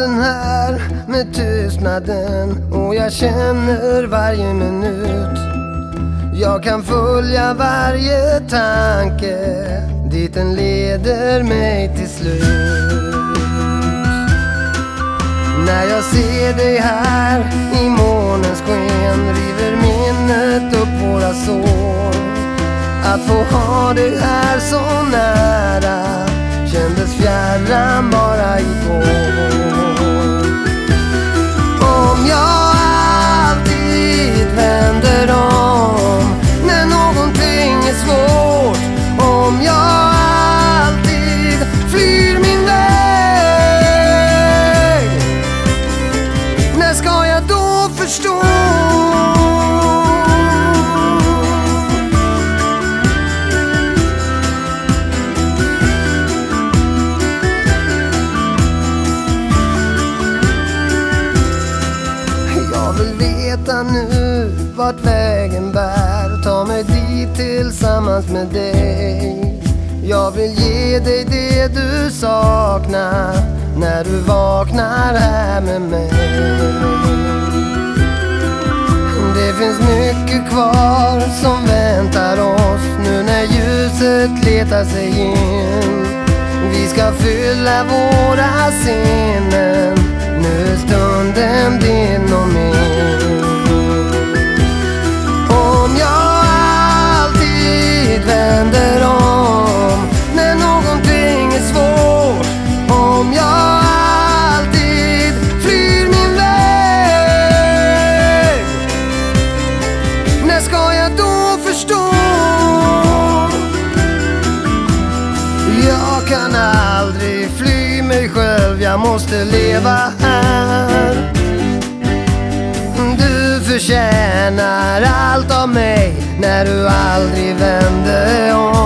Natten här med tystnaden. Och jag känner varje minut. Jag kan följa varje tanke. Dit den leder mig till slut. När jag ser dig här i månens sken river minnet upp våra sår. Att få ha dig här så nära kändes fjärran bara igår förstå? Jag vill veta nu vart vägen bär. Ta mig dit tillsammans med dig. Jag vill ge dig det du saknar När du vaknar här med mig finns mycket kvar som väntar oss Nu när ljuset letar sig in. Vi ska fylla våra sinnen själv, jag måste leva här. Du förtjänar allt av mig när du aldrig vände om vänder om.